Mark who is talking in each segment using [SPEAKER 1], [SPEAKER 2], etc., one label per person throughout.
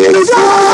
[SPEAKER 1] It's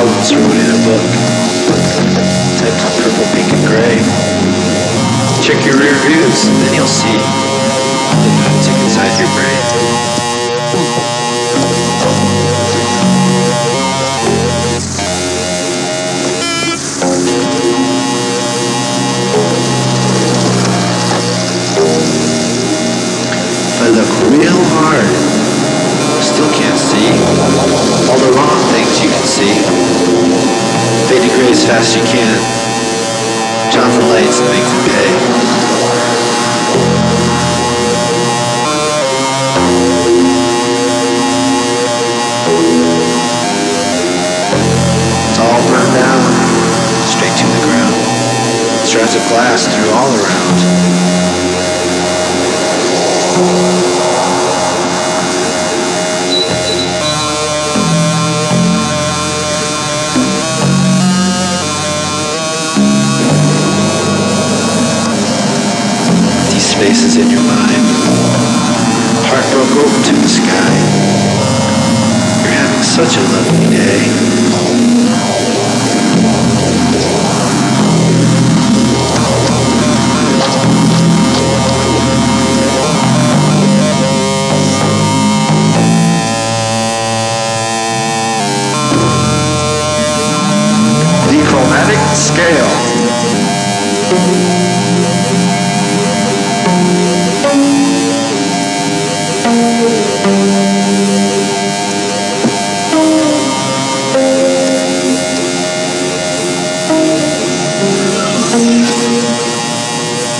[SPEAKER 1] your problems wrote in a book. Typed in purple, pink, and gray. Check your rear views, and then you'll see the lunatic inside your brain. I look real hard, still can't see all the wrong things you can see. Fade to gray as fast as you can. Turn off the lights and make them pay. It's all burned down, straight to the ground. Shards of glass through all around. Spaces in your mind. Heart broke open to the sky. You're having such a lovely day. The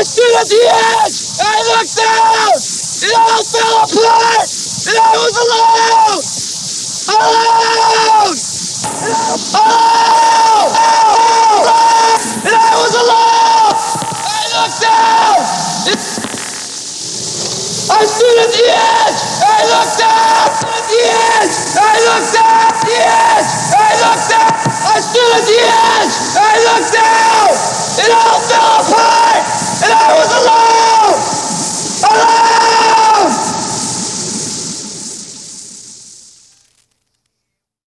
[SPEAKER 2] I stood at the edge! I looked down! It all fell apart! And I was alone! Alone! Alone!